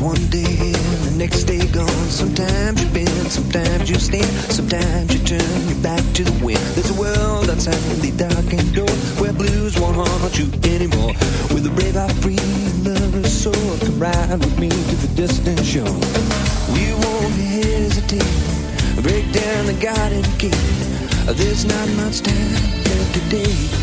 One day in, the next day gone. Sometimes you bend, sometimes you stand, sometimes you turn your back to the wind. There's a world outside the dark and where blues won't haunt you anymore. With a brave heart, free lover's soul, come ride with me to the distant shore. We won't hesitate, break down the garden gate. There's not much time left today.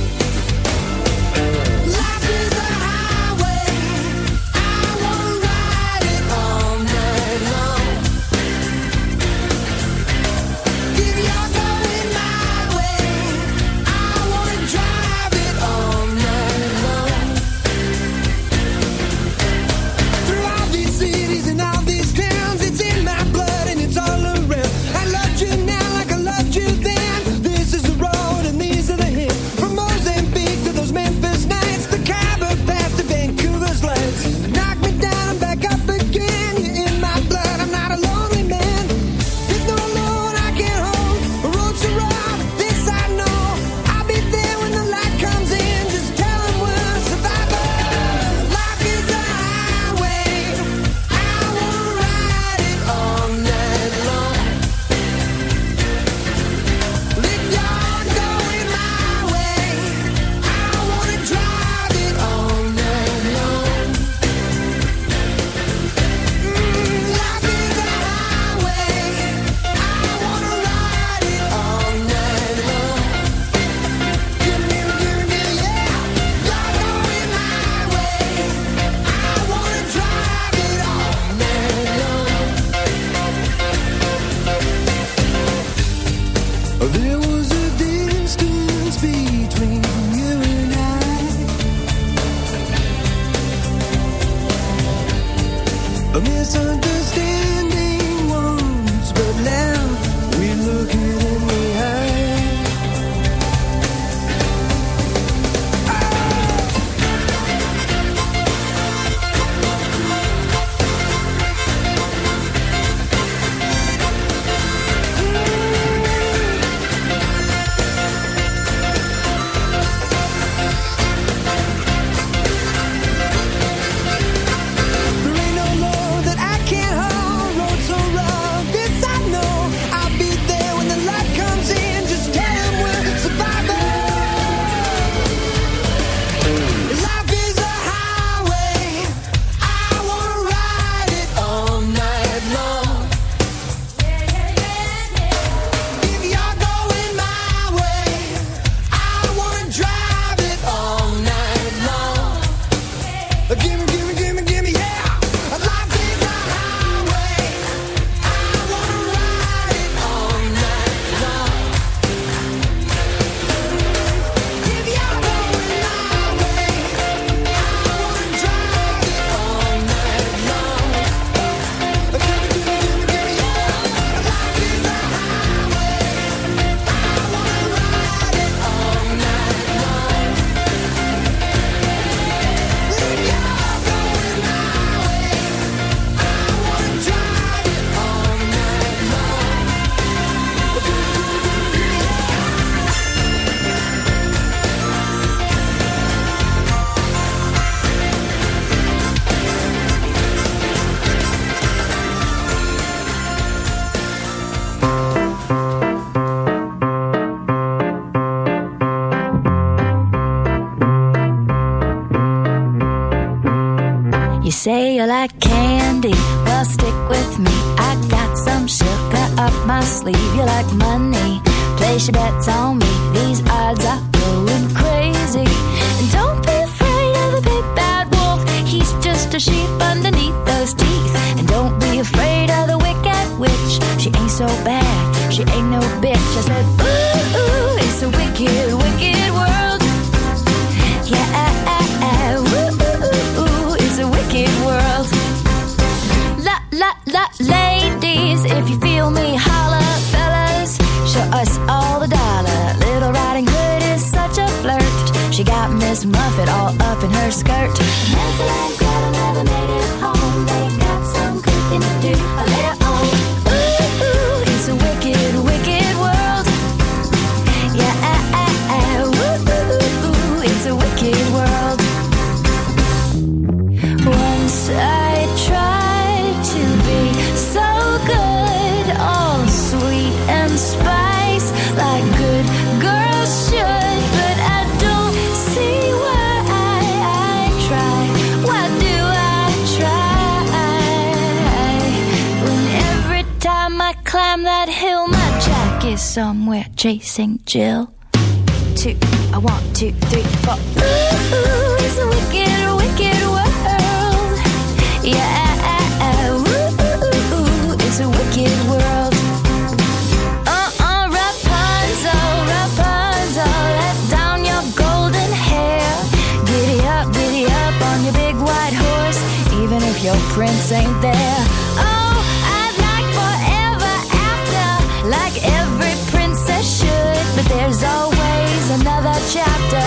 your prince ain't there. Oh, I'd like forever after, like every princess should. But there's always another chapter,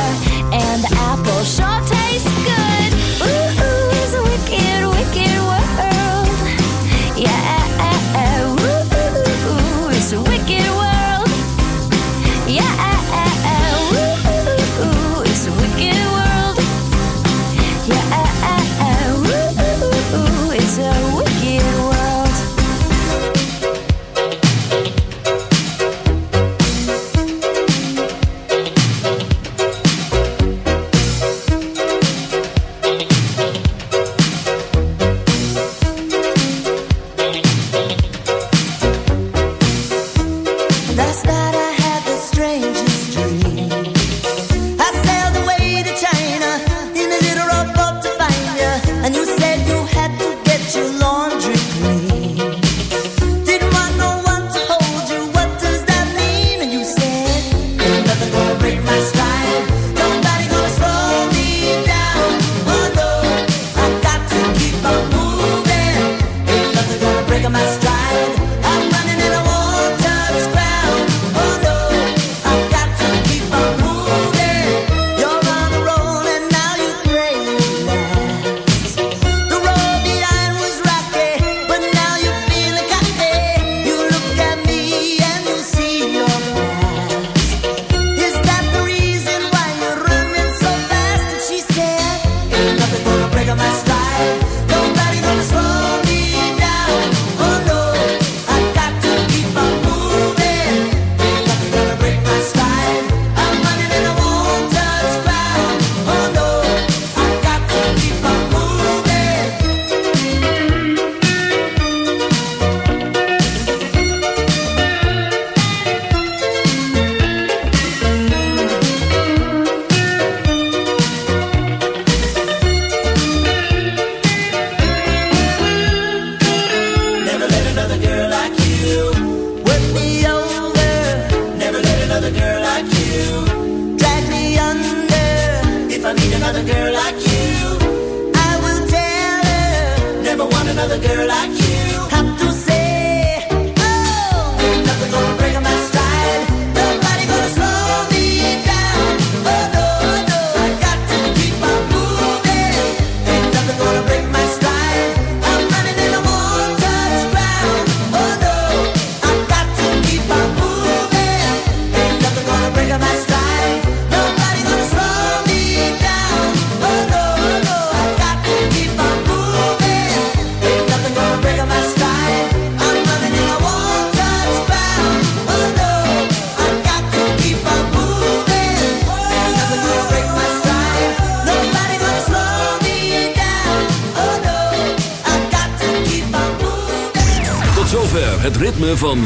and the apple sure tastes.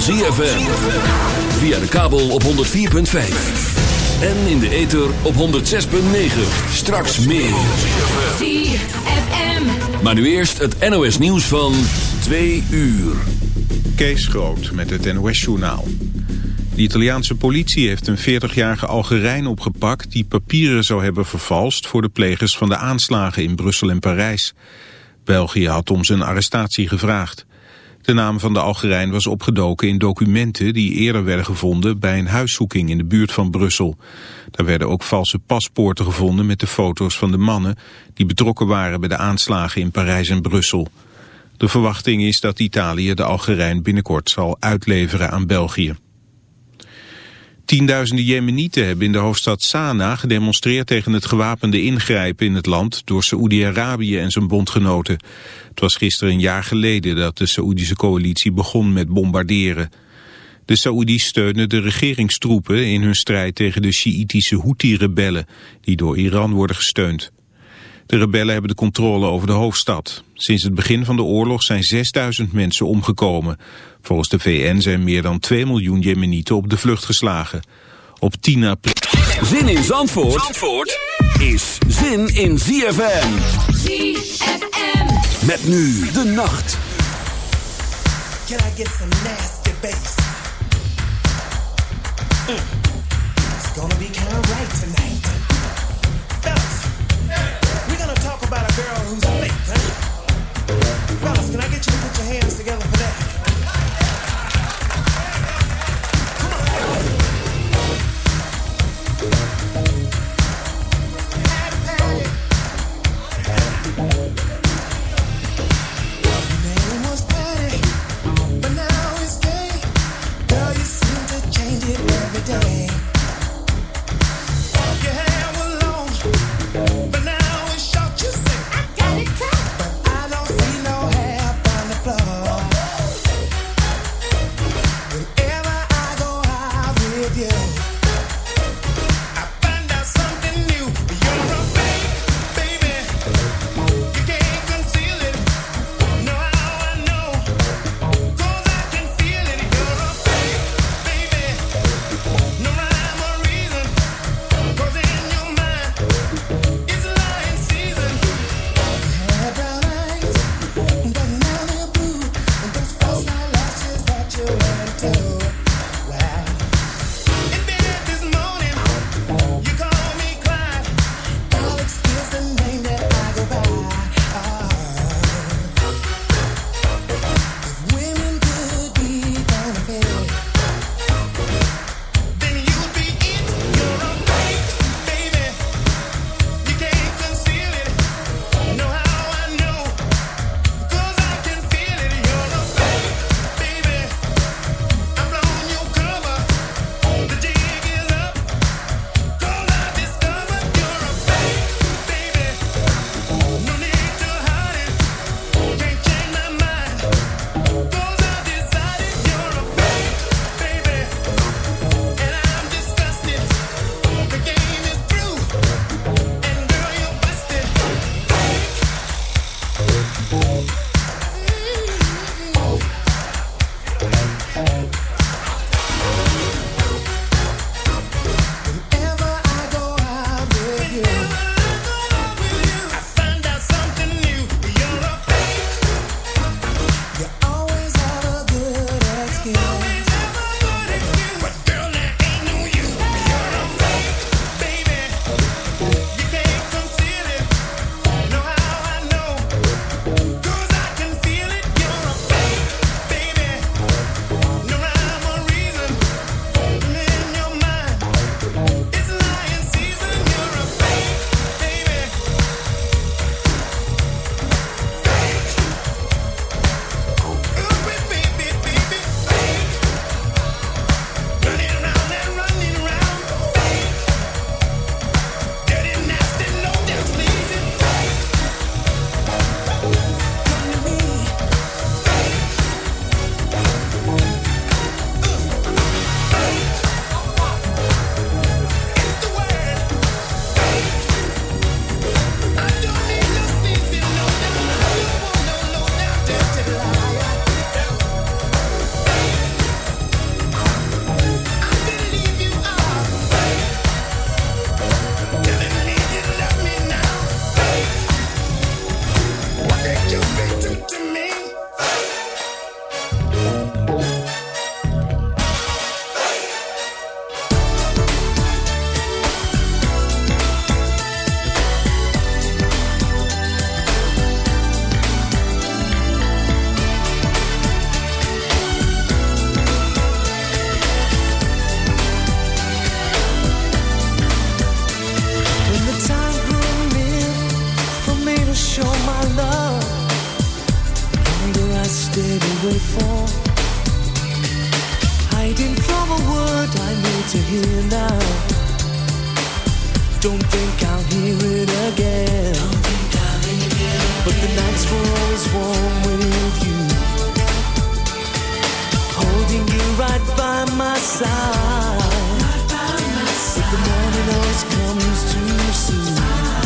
ZFM. Via de kabel op 104.5. En in de ether op 106.9. Straks meer. ZFM. Maar nu eerst het NOS nieuws van 2 uur. Kees Groot met het NOS journaal. De Italiaanse politie heeft een 40-jarige Algerijn opgepakt... die papieren zou hebben vervalst voor de plegers van de aanslagen in Brussel en Parijs. België had om zijn arrestatie gevraagd. De naam van de Algerijn was opgedoken in documenten die eerder werden gevonden bij een huiszoeking in de buurt van Brussel. Daar werden ook valse paspoorten gevonden met de foto's van de mannen die betrokken waren bij de aanslagen in Parijs en Brussel. De verwachting is dat Italië de Algerijn binnenkort zal uitleveren aan België. Tienduizenden Jemenieten hebben in de hoofdstad Sanaa gedemonstreerd tegen het gewapende ingrijpen in het land door Saoedi-Arabië en zijn bondgenoten. Het was gisteren een jaar geleden dat de Saoedische coalitie begon met bombarderen. De Saoedi's steunen de regeringstroepen in hun strijd tegen de Sjiitische Houthi-rebellen die door Iran worden gesteund. De rebellen hebben de controle over de hoofdstad. Sinds het begin van de oorlog zijn 6000 mensen omgekomen. Volgens de VN zijn meer dan 2 miljoen Jemenieten op de vlucht geslagen. Op 10 april... Zin in Zandvoort, Zandvoort is zin in ZFM. ZFM. Met nu de nacht. Can I get some nasty bass? Mm. It's gonna be kind of right tonight. About a girl who's fake, huh? Fellas, can I get you to put your hands together for that? You but the nights were always warm with you. Holding you right by my side, right by my side. but the morning always comes too soon.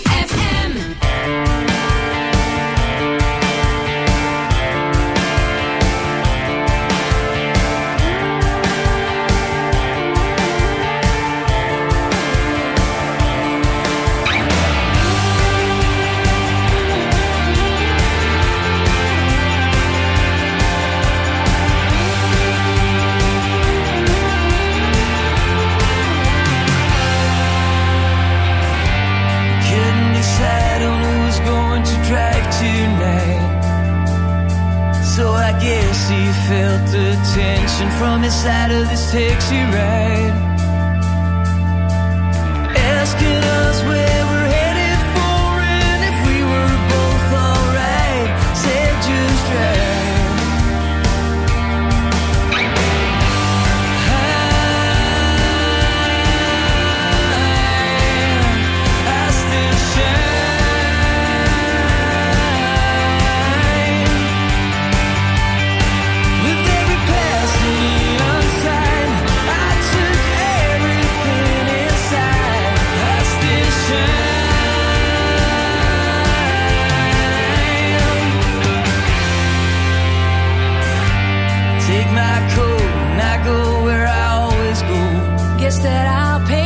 from inside of this taxi ride I'll pay